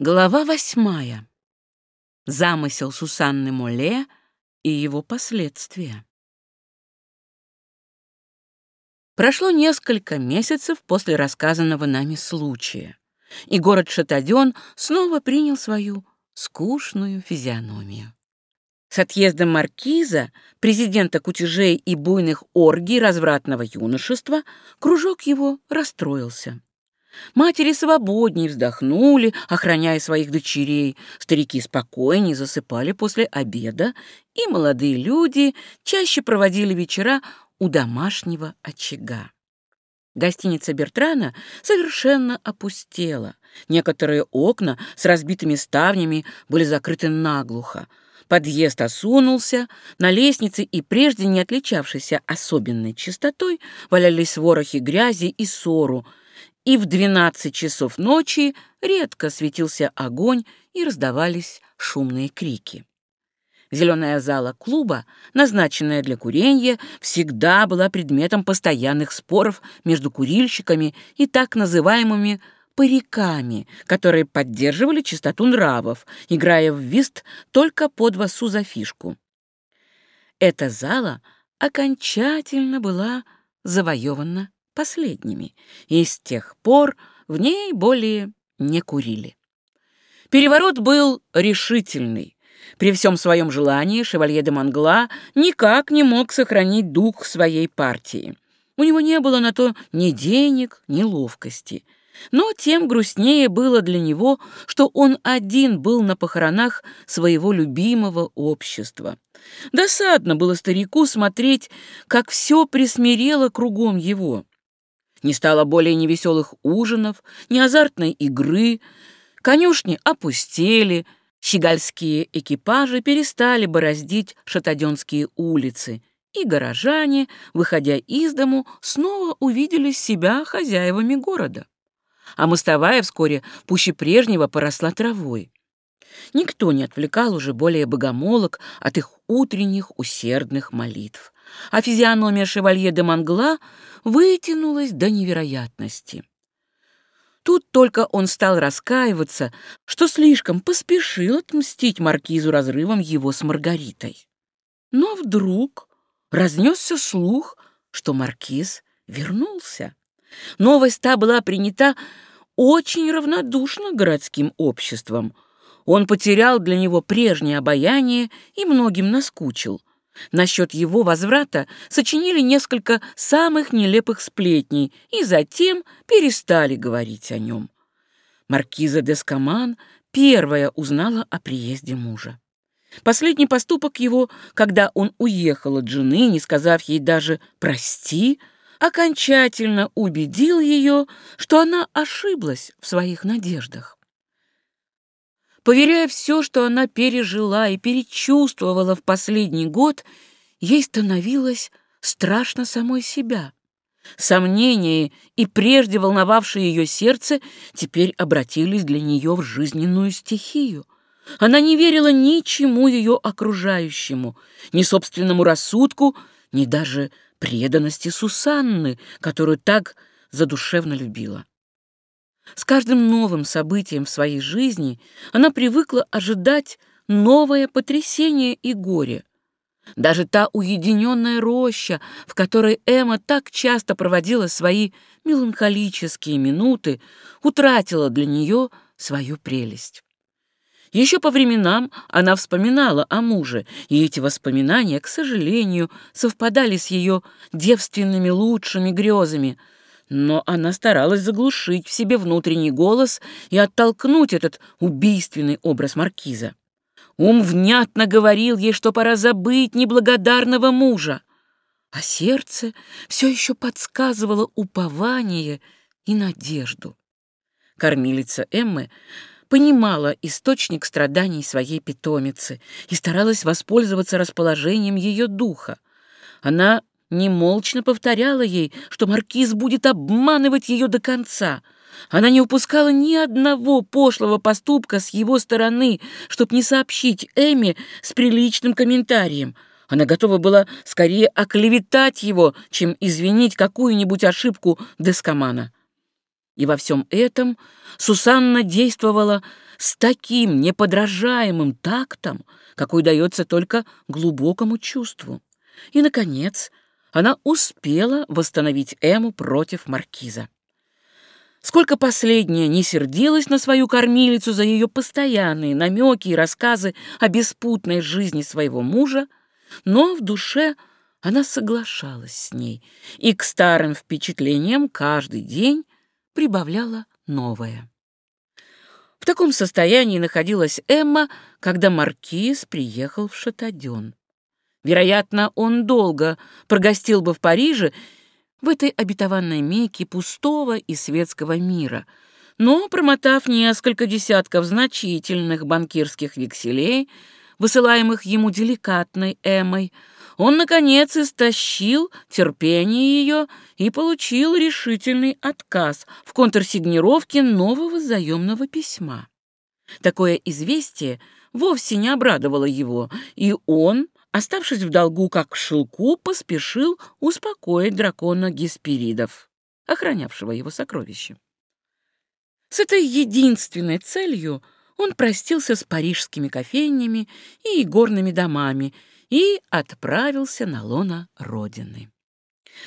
Глава восьмая. Замысел Сусанны Моле и его последствия. Прошло несколько месяцев после рассказанного нами случая, и город Шатаден снова принял свою скучную физиономию. С отъездом маркиза, президента кутежей и буйных оргий развратного юношества, кружок его расстроился. Матери свободнее вздохнули, охраняя своих дочерей, старики спокойнее засыпали после обеда, и молодые люди чаще проводили вечера у домашнего очага. Гостиница Бертрана совершенно опустела. Некоторые окна с разбитыми ставнями были закрыты наглухо. Подъезд осунулся, на лестнице и прежде не отличавшейся особенной чистотой валялись ворохи грязи и ссору, и в двенадцать часов ночи редко светился огонь и раздавались шумные крики. Зеленая зала клуба, назначенная для курения, всегда была предметом постоянных споров между курильщиками и так называемыми париками, которые поддерживали чистоту нравов, играя в вист только по два су за фишку. Эта зала окончательно была завоевана последними, и с тех пор в ней более не курили. Переворот был решительный. При всем своем желании шевалье де Мангла никак не мог сохранить дух своей партии. У него не было на то ни денег, ни ловкости. Но тем грустнее было для него, что он один был на похоронах своего любимого общества. Досадно было старику смотреть, как все присмирело кругом его. Не стало более ни веселых ужинов, ни азартной игры. Конюшни опустели, щегольские экипажи перестали бороздить шатаденские улицы, и горожане, выходя из дому, снова увидели себя хозяевами города. А мостовая вскоре пуще прежнего поросла травой. Никто не отвлекал уже более богомолок от их утренних усердных молитв а физиономия шевалье де Мангла вытянулась до невероятности. Тут только он стал раскаиваться, что слишком поспешил отмстить маркизу разрывом его с Маргаритой. Но вдруг разнесся слух, что маркиз вернулся. Новость та была принята очень равнодушно городским обществом. Он потерял для него прежнее обаяние и многим наскучил. Насчет его возврата сочинили несколько самых нелепых сплетней и затем перестали говорить о нем. Маркиза Дескаман первая узнала о приезде мужа. Последний поступок его, когда он уехал от жены, не сказав ей даже «прости», окончательно убедил ее, что она ошиблась в своих надеждах. Поверяя все, что она пережила и перечувствовала в последний год, ей становилось страшно самой себя. Сомнения и прежде волновавшие ее сердце теперь обратились для нее в жизненную стихию. Она не верила ничему ее окружающему, ни собственному рассудку, ни даже преданности Сусанны, которую так задушевно любила. С каждым новым событием в своей жизни она привыкла ожидать новое потрясение и горе. Даже та уединенная роща, в которой Эмма так часто проводила свои меланхолические минуты, утратила для нее свою прелесть. Еще по временам она вспоминала о муже, и эти воспоминания, к сожалению, совпадали с ее девственными лучшими грезами — но она старалась заглушить в себе внутренний голос и оттолкнуть этот убийственный образ маркиза. Ум внятно говорил ей, что пора забыть неблагодарного мужа, а сердце все еще подсказывало упование и надежду. Кормилица Эммы понимала источник страданий своей питомицы и старалась воспользоваться расположением ее духа. Она немолчно повторяла ей, что маркиз будет обманывать ее до конца. Она не упускала ни одного пошлого поступка с его стороны, чтобы не сообщить Эми с приличным комментарием. Она готова была скорее оклеветать его, чем извинить какую-нибудь ошибку Дескомана. И во всем этом Сусанна действовала с таким неподражаемым тактом, какой дается только глубокому чувству. И, наконец, она успела восстановить Эму против маркиза. Сколько последняя не сердилась на свою кормилицу за ее постоянные намеки и рассказы о беспутной жизни своего мужа, но в душе она соглашалась с ней и к старым впечатлениям каждый день прибавляла новое. В таком состоянии находилась Эмма, когда маркиз приехал в Шатаден. Вероятно, он долго прогостил бы в Париже, в этой обетованной меке пустого и светского мира, но, промотав несколько десятков значительных банкирских векселей, высылаемых ему деликатной Эммой, он, наконец, истощил терпение ее и получил решительный отказ в контрсигнировке нового заемного письма. Такое известие вовсе не обрадовало его, и он, оставшись в долгу как в шелку, поспешил успокоить дракона Гесперидов, охранявшего его сокровище. С этой единственной целью он простился с парижскими кофейнями и горными домами и отправился на лона Родины.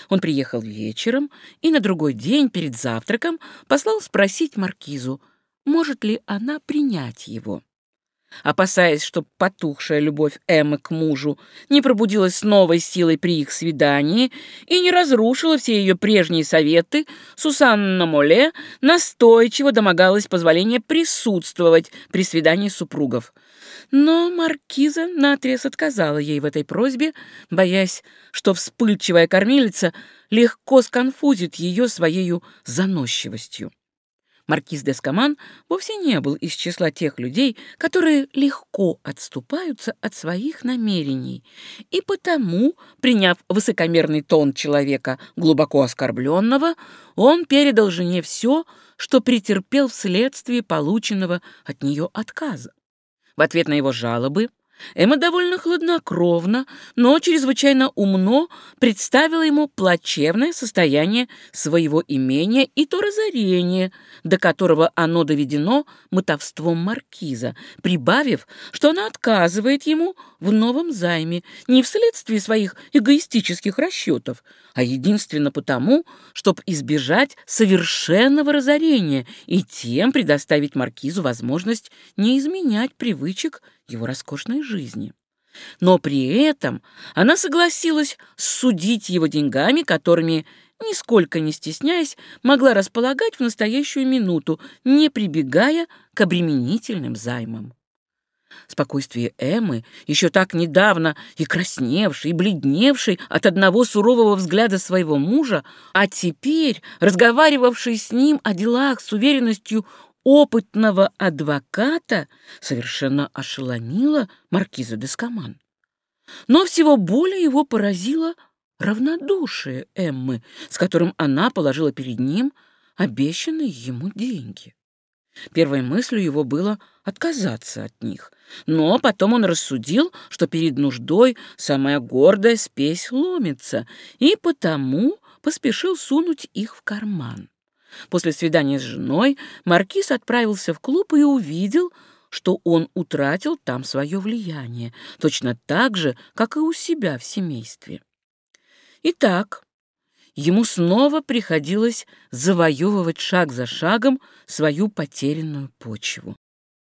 Он приехал вечером и на другой день перед завтраком послал спросить маркизу, может ли она принять его. Опасаясь, что потухшая любовь Эммы к мужу не пробудилась с новой силой при их свидании и не разрушила все ее прежние советы, Сусанна Моле настойчиво домогалась позволения присутствовать при свидании супругов. Но маркиза наотрез отказала ей в этой просьбе, боясь, что вспыльчивая кормилица легко сконфузит ее своей заносчивостью. Маркиз де Скаман вовсе не был из числа тех людей, которые легко отступаются от своих намерений, и потому, приняв высокомерный тон человека, глубоко оскорбленного, он передал жене все, что претерпел вследствие полученного от нее отказа. В ответ на его жалобы Эмма довольно хладнокровно, но чрезвычайно умно представила ему плачевное состояние своего имения и то разорение, до которого оно доведено мотовством маркиза, прибавив, что она отказывает ему в новом займе не вследствие своих эгоистических расчетов, а единственно потому, чтобы избежать совершенного разорения и тем предоставить маркизу возможность не изменять привычек его роскошной жизни. Но при этом она согласилась судить его деньгами, которыми, нисколько не стесняясь, могла располагать в настоящую минуту, не прибегая к обременительным займам. Спокойствие Эммы, еще так недавно и красневшей, и бледневшей от одного сурового взгляда своего мужа, а теперь разговаривавшей с ним о делах с уверенностью опытного адвоката совершенно ошеломила маркиза де Скаман. Но всего более его поразило равнодушие Эммы, с которым она положила перед ним обещанные ему деньги. Первой мыслью его было отказаться от них, но потом он рассудил, что перед нуждой самая гордая спесь ломится, и потому поспешил сунуть их в карман. После свидания с женой маркиз отправился в клуб и увидел, что он утратил там свое влияние, точно так же, как и у себя в семействе. Итак, ему снова приходилось завоевывать шаг за шагом свою потерянную почву.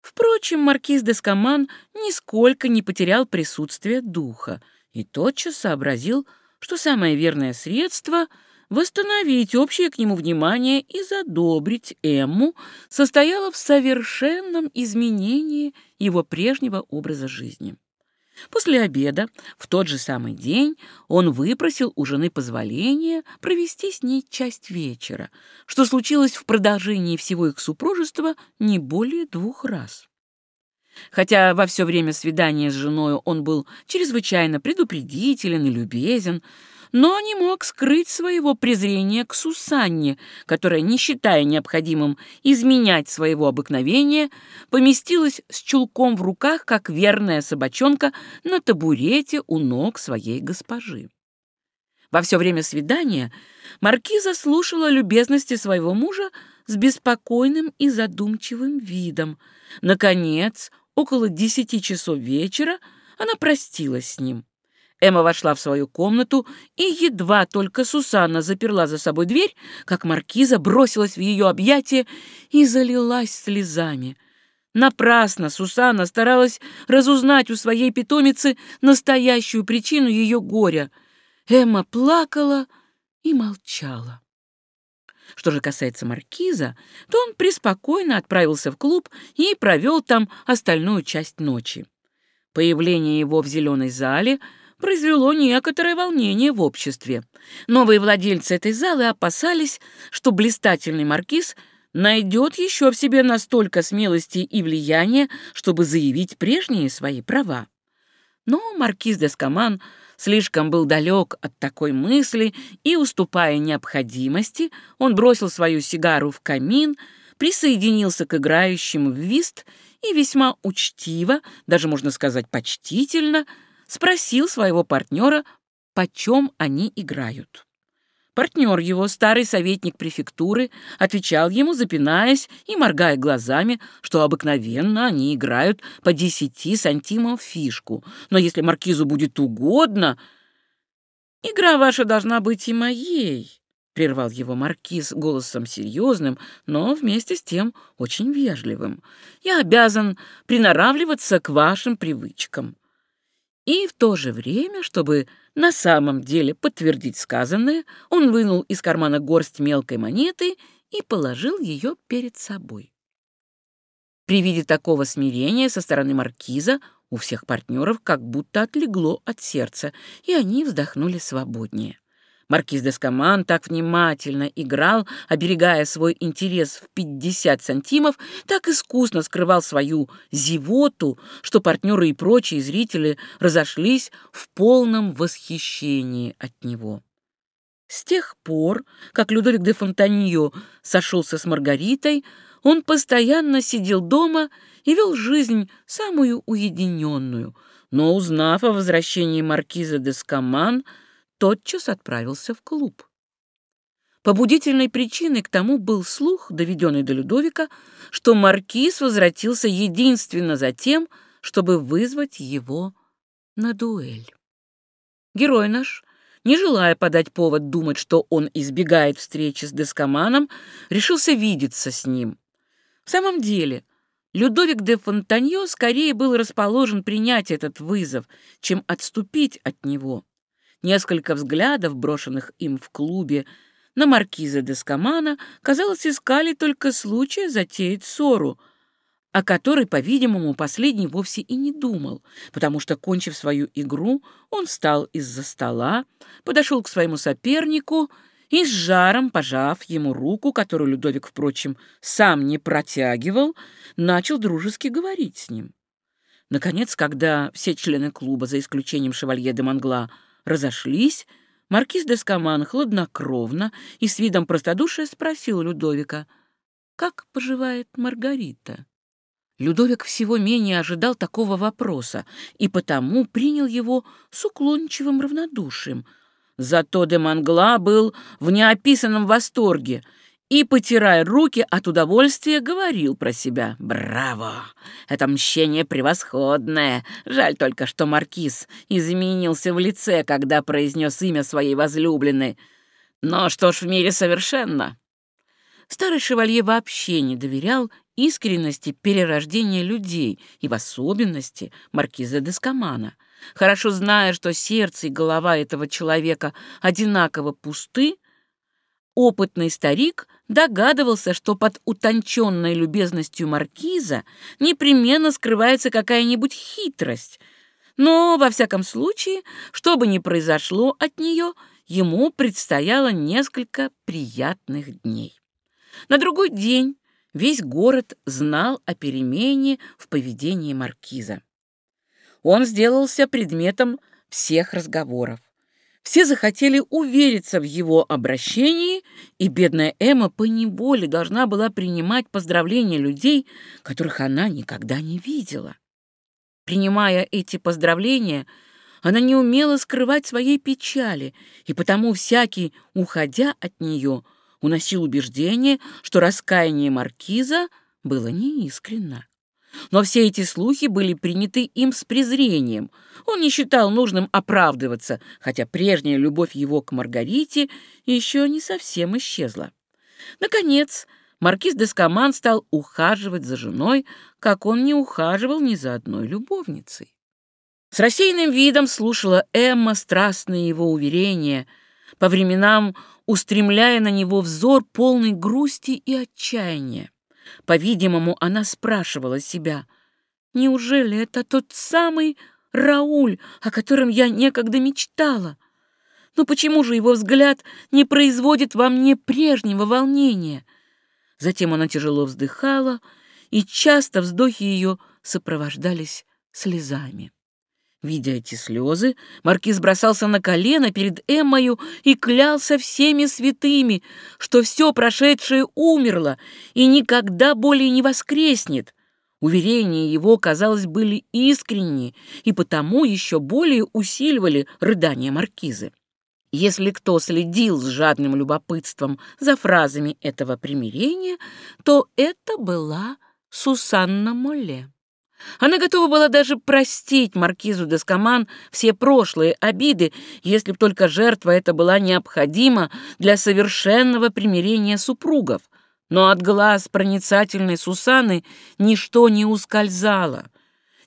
Впрочем, маркиз де Скаман нисколько не потерял присутствие духа и тотчас сообразил, что самое верное средство — восстановить общее к нему внимание и задобрить Эмму состояло в совершенном изменении его прежнего образа жизни. После обеда, в тот же самый день, он выпросил у жены позволения провести с ней часть вечера, что случилось в продолжении всего их супружества не более двух раз. Хотя во все время свидания с женой он был чрезвычайно предупредителен и любезен, но не мог скрыть своего презрения к Сусанне, которая, не считая необходимым изменять своего обыкновения, поместилась с чулком в руках, как верная собачонка, на табурете у ног своей госпожи. Во все время свидания маркиза слушала любезности своего мужа с беспокойным и задумчивым видом. Наконец, около десяти часов вечера она простилась с ним. Эмма вошла в свою комнату, и едва только Сусанна заперла за собой дверь, как маркиза бросилась в ее объятия и залилась слезами. Напрасно Сусанна старалась разузнать у своей питомицы настоящую причину ее горя. Эмма плакала и молчала. Что же касается маркиза, то он преспокойно отправился в клуб и провел там остальную часть ночи. Появление его в зеленой зале произвело некоторое волнение в обществе. Новые владельцы этой залы опасались, что блистательный маркиз найдет еще в себе настолько смелости и влияния, чтобы заявить прежние свои права. Но маркиз де Скаман слишком был далек от такой мысли, и, уступая необходимости, он бросил свою сигару в камин, присоединился к играющим в вист и весьма учтиво, даже можно сказать почтительно, спросил своего партнера, почем они играют. Партнер его, старый советник префектуры, отвечал ему, запинаясь и моргая глазами, что обыкновенно они играют по десяти сантимов фишку. Но если маркизу будет угодно... «Игра ваша должна быть и моей», — прервал его маркиз голосом серьезным, но вместе с тем очень вежливым. «Я обязан приноравливаться к вашим привычкам». И в то же время, чтобы на самом деле подтвердить сказанное, он вынул из кармана горсть мелкой монеты и положил ее перед собой. При виде такого смирения со стороны маркиза у всех партнеров как будто отлегло от сердца, и они вздохнули свободнее. Маркиз де Скаман так внимательно играл, оберегая свой интерес в 50 сантимов, так искусно скрывал свою зевоту, что партнеры и прочие зрители разошлись в полном восхищении от него. С тех пор, как Людовик де Фонтаньо сошелся с Маргаритой, он постоянно сидел дома и вел жизнь самую уединенную, но, узнав о возвращении маркиза де Скаман, тотчас отправился в клуб. Побудительной причиной к тому был слух, доведенный до Людовика, что маркиз возвратился единственно за тем, чтобы вызвать его на дуэль. Герой наш, не желая подать повод думать, что он избегает встречи с Дескоманом, решился видеться с ним. В самом деле, Людовик де Фонтаньо скорее был расположен принять этот вызов, чем отступить от него. Несколько взглядов, брошенных им в клубе, на маркиза де Скамана, казалось, искали только случая затеять ссору, о которой, по-видимому, последний вовсе и не думал, потому что, кончив свою игру, он встал из-за стола, подошел к своему сопернику и с жаром, пожав ему руку, которую Людовик, впрочем, сам не протягивал, начал дружески говорить с ним. Наконец, когда все члены клуба, за исключением шевалье де Монгла, разошлись, маркиз де Скаман хладнокровно и с видом простодушия спросил Людовика, как поживает Маргарита. Людовик всего менее ожидал такого вопроса и потому принял его с уклончивым равнодушием. Зато де Мангла был в неописанном восторге — и, потирая руки от удовольствия, говорил про себя «Браво! Это мщение превосходное! Жаль только, что Маркиз изменился в лице, когда произнес имя своей возлюбленной. Но что ж в мире совершенно?» Старый шевалье вообще не доверял искренности перерождения людей и в особенности маркиза Дескомана. Хорошо зная, что сердце и голова этого человека одинаково пусты, опытный старик догадывался, что под утонченной любезностью маркиза непременно скрывается какая-нибудь хитрость. Но, во всяком случае, что бы ни произошло от нее, ему предстояло несколько приятных дней. На другой день весь город знал о перемене в поведении маркиза. Он сделался предметом всех разговоров. Все захотели увериться в его обращении, и бедная Эмма поневоле должна была принимать поздравления людей, которых она никогда не видела. Принимая эти поздравления, она не умела скрывать своей печали, и потому всякий, уходя от нее, уносил убеждение, что раскаяние маркиза было неискренно. Но все эти слухи были приняты им с презрением. Он не считал нужным оправдываться, хотя прежняя любовь его к Маргарите еще не совсем исчезла. Наконец, маркиз Дескоман стал ухаживать за женой, как он не ухаживал ни за одной любовницей. С рассеянным видом слушала Эмма страстные его уверения, по временам устремляя на него взор полный грусти и отчаяния. По-видимому, она спрашивала себя, «Неужели это тот самый Рауль, о котором я некогда мечтала? Но почему же его взгляд не производит во мне прежнего волнения?» Затем она тяжело вздыхала, и часто вздохи ее сопровождались слезами. Видя эти слезы, маркиз бросался на колено перед Эммою и клялся всеми святыми, что все прошедшее умерло и никогда более не воскреснет. Уверения его, казалось, были искренни и потому еще более усиливали рыдания маркизы. Если кто следил с жадным любопытством за фразами этого примирения, то это была Сусанна Молле. Она готова была даже простить маркизу Дескоман все прошлые обиды, если б только жертва эта была необходима для совершенного примирения супругов. Но от глаз проницательной Сусаны ничто не ускользало.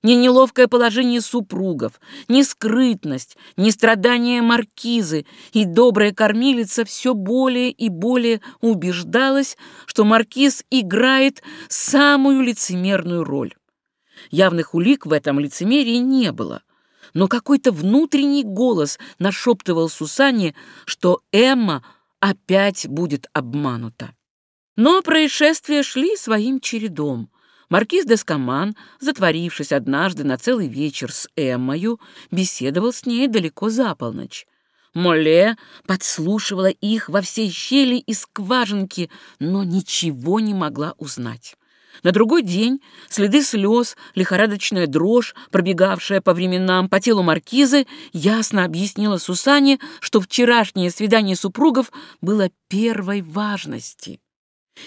Ни неловкое положение супругов, ни скрытность, ни страдания маркизы и добрая кормилица все более и более убеждалась, что маркиз играет самую лицемерную роль. Явных улик в этом лицемерии не было, но какой-то внутренний голос нашептывал Сусане, что Эмма опять будет обманута. Но происшествия шли своим чередом. Маркиз Дескоман, затворившись однажды на целый вечер с Эммою, беседовал с ней далеко за полночь. Моле подслушивала их во всей щели и скважинки, но ничего не могла узнать. На другой день следы слез, лихорадочная дрожь, пробегавшая по временам по телу маркизы, ясно объяснила Сусане, что вчерашнее свидание супругов было первой важности.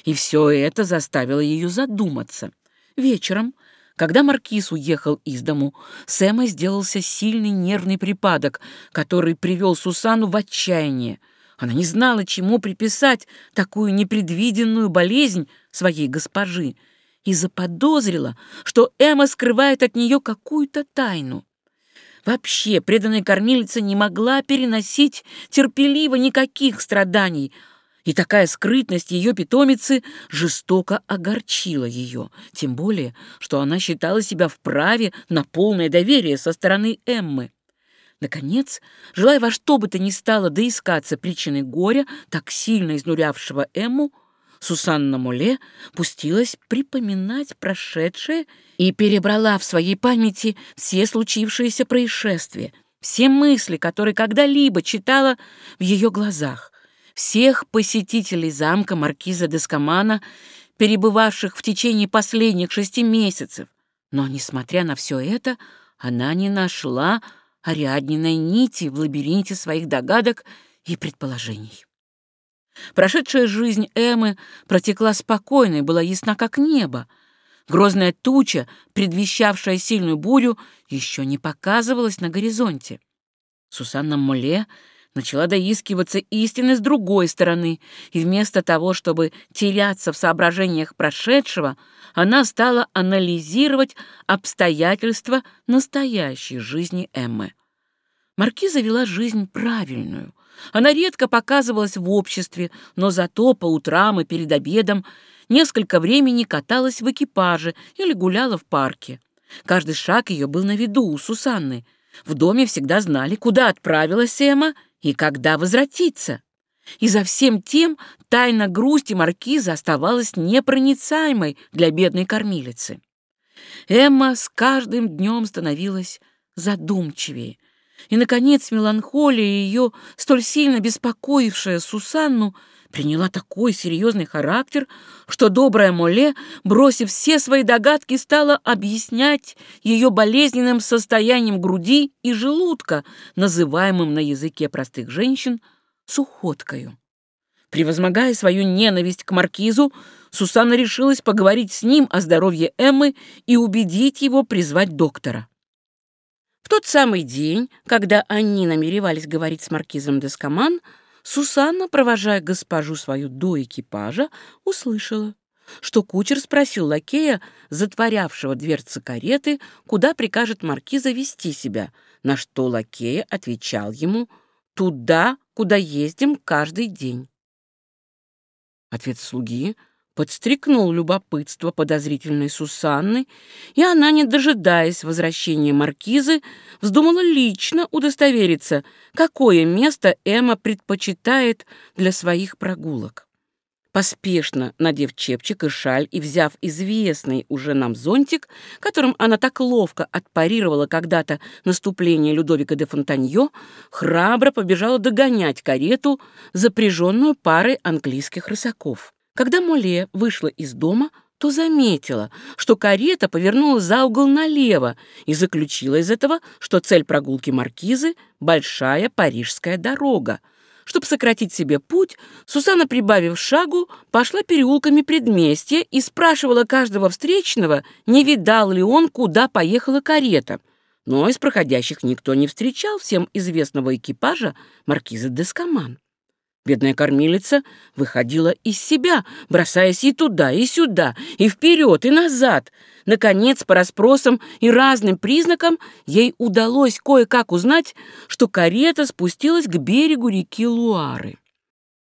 И все это заставило ее задуматься. Вечером, когда маркиз уехал из дому, с Эммой сделался сильный нервный припадок, который привел Сусану в отчаяние. Она не знала, чему приписать такую непредвиденную болезнь своей госпожи, и заподозрила, что Эмма скрывает от нее какую-то тайну. Вообще, преданная кормилица не могла переносить терпеливо никаких страданий, и такая скрытность ее питомицы жестоко огорчила ее, тем более, что она считала себя вправе на полное доверие со стороны Эммы. Наконец, желая во что бы то ни стало доискаться причины горя, так сильно изнурявшего Эмму, Сусанна Муле пустилась припоминать прошедшее и перебрала в своей памяти все случившиеся происшествия, все мысли, которые когда-либо читала в ее глазах, всех посетителей замка маркиза Дескомана, перебывавших в течение последних шести месяцев. Но, несмотря на все это, она не нашла Ариадниной нити в лабиринте своих догадок и предположений. Прошедшая жизнь Эммы протекла спокойно и была ясна, как небо. Грозная туча, предвещавшая сильную бурю, еще не показывалась на горизонте. Сусанна Моле начала доискиваться истины с другой стороны, и вместо того, чтобы теряться в соображениях прошедшего, она стала анализировать обстоятельства настоящей жизни Эммы. Маркиза вела жизнь правильную — она редко показывалась в обществе, но зато по утрам и перед обедом несколько времени каталась в экипаже или гуляла в парке. Каждый шаг ее был на виду у Сусанны. В доме всегда знали, куда отправилась Эмма и когда возвратиться. И за всем тем тайна грусти маркиза оставалась непроницаемой для бедной кормилицы. Эмма с каждым днем становилась задумчивее, и, наконец, меланхолия ее, столь сильно беспокоившая Сусанну, приняла такой серьезный характер, что добрая Моле, бросив все свои догадки, стала объяснять ее болезненным состоянием груди и желудка, называемым на языке простых женщин сухоткою. Превозмогая свою ненависть к маркизу, Сусанна решилась поговорить с ним о здоровье Эммы и убедить его призвать доктора. Тот самый день, когда они намеревались говорить с маркизом Дескоман, Сусанна, провожая госпожу свою до экипажа, услышала, что кучер спросил лакея, затворявшего дверцы кареты, куда прикажет маркиза вести себя, на что лакея отвечал ему «туда, куда ездим каждый день». Ответ слуги подстрекнул любопытство подозрительной Сусанны, и она, не дожидаясь возвращения маркизы, вздумала лично удостовериться, какое место Эмма предпочитает для своих прогулок. Поспешно надев чепчик и шаль и взяв известный уже нам зонтик, которым она так ловко отпарировала когда-то наступление Людовика де Фонтаньо, храбро побежала догонять карету, запряженную парой английских рысаков. Когда Моле вышла из дома, то заметила, что карета повернула за угол налево и заключила из этого, что цель прогулки маркизы — большая парижская дорога. Чтобы сократить себе путь, Сусана, прибавив шагу, пошла переулками предместья и спрашивала каждого встречного, не видал ли он, куда поехала карета. Но из проходящих никто не встречал всем известного экипажа маркиза Дескоман. Бедная кормилица выходила из себя, бросаясь и туда, и сюда, и вперед, и назад. Наконец, по расспросам и разным признакам, ей удалось кое-как узнать, что карета спустилась к берегу реки Луары.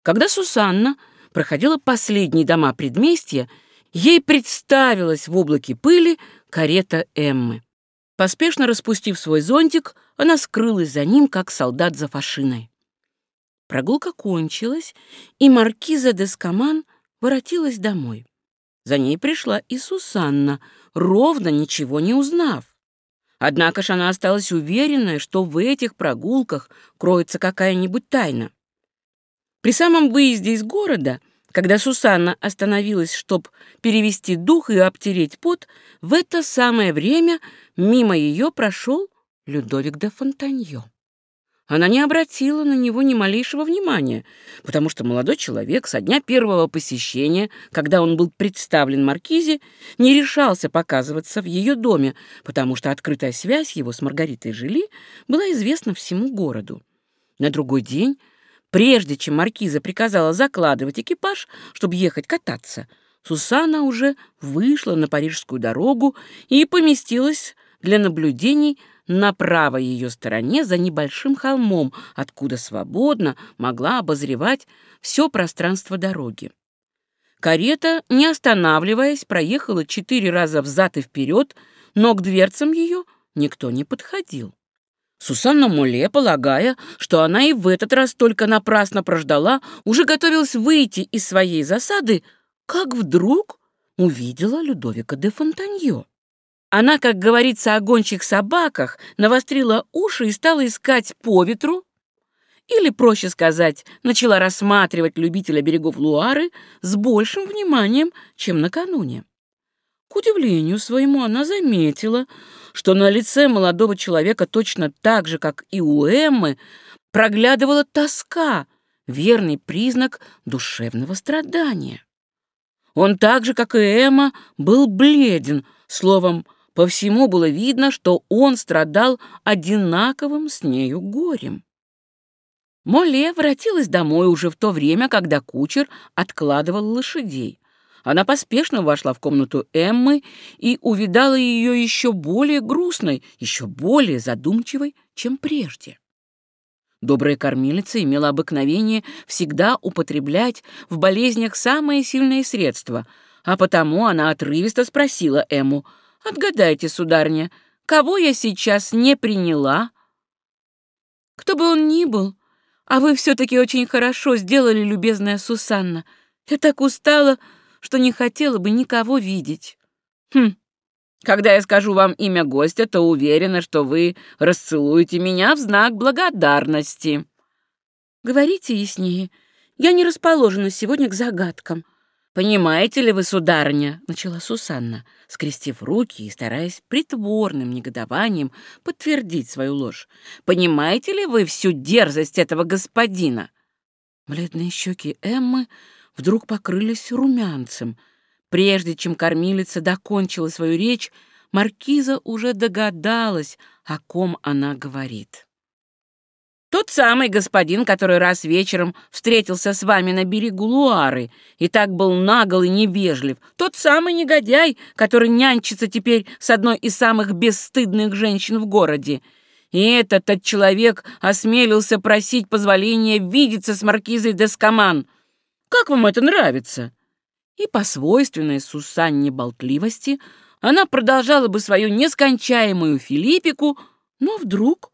Когда Сусанна проходила последние дома предместья, ей представилась в облаке пыли карета Эммы. Поспешно распустив свой зонтик, она скрылась за ним, как солдат за фашиной. Прогулка кончилась, и маркиза де Скаман воротилась домой. За ней пришла и Сусанна, ровно ничего не узнав. Однако ж она осталась уверенная, что в этих прогулках кроется какая-нибудь тайна. При самом выезде из города, когда Сусанна остановилась, чтобы перевести дух и обтереть пот, в это самое время мимо ее прошел Людовик де Фонтаньо. Она не обратила на него ни малейшего внимания, потому что молодой человек со дня первого посещения, когда он был представлен Маркизе, не решался показываться в ее доме, потому что открытая связь его с Маргаритой Жили была известна всему городу. На другой день, прежде чем Маркиза приказала закладывать экипаж, чтобы ехать кататься, Сусана уже вышла на парижскую дорогу и поместилась для наблюдений на правой ее стороне за небольшим холмом, откуда свободно могла обозревать все пространство дороги. Карета, не останавливаясь, проехала четыре раза взад и вперед, но к дверцам ее никто не подходил. Сусанна Моле, полагая, что она и в этот раз только напрасно прождала, уже готовилась выйти из своей засады, как вдруг увидела Людовика де Фонтаньо. Она, как говорится о гончих собаках, навострила уши и стала искать по ветру, или, проще сказать, начала рассматривать любителя берегов Луары с большим вниманием, чем накануне. К удивлению своему она заметила, что на лице молодого человека точно так же, как и у Эммы, проглядывала тоска, верный признак душевного страдания. Он так же, как и Эмма, был бледен, словом, по всему было видно, что он страдал одинаковым с нею горем. Моле воротилась домой уже в то время, когда кучер откладывал лошадей. Она поспешно вошла в комнату Эммы и увидала ее еще более грустной, еще более задумчивой, чем прежде. Добрая кормилица имела обыкновение всегда употреблять в болезнях самые сильные средства, а потому она отрывисто спросила Эмму — Отгадайте, сударня, кого я сейчас не приняла? Кто бы он ни был, а вы все-таки очень хорошо сделали, любезная Сусанна. Я так устала, что не хотела бы никого видеть. Хм, когда я скажу вам имя гостя, то уверена, что вы расцелуете меня в знак благодарности. Говорите яснее. Я не расположена сегодня к загадкам. «Понимаете ли вы, сударыня?» — начала Сусанна, скрестив руки и стараясь притворным негодованием подтвердить свою ложь. «Понимаете ли вы всю дерзость этого господина?» Бледные щеки Эммы вдруг покрылись румянцем. Прежде чем кормилица докончила свою речь, маркиза уже догадалась, о ком она говорит. Тот самый господин, который раз вечером встретился с вами на берегу Луары и так был нагл и невежлив. Тот самый негодяй, который нянчится теперь с одной из самых бесстыдных женщин в городе. И этот человек осмелился просить позволения видеться с маркизой Дескоман. Как вам это нравится?» И по свойственной Сусанне болтливости она продолжала бы свою нескончаемую Филиппику, но вдруг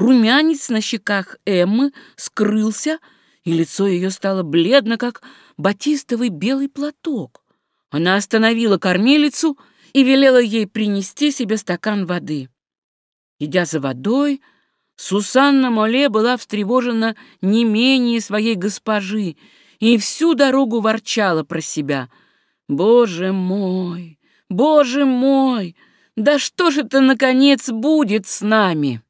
Румянец на щеках Эммы скрылся, и лицо ее стало бледно, как батистовый белый платок. Она остановила кормилицу и велела ей принести себе стакан воды. Идя за водой, Сусанна Моле была встревожена не менее своей госпожи и всю дорогу ворчала про себя. «Боже мой! Боже мой! Да что же это, наконец, будет с нами?»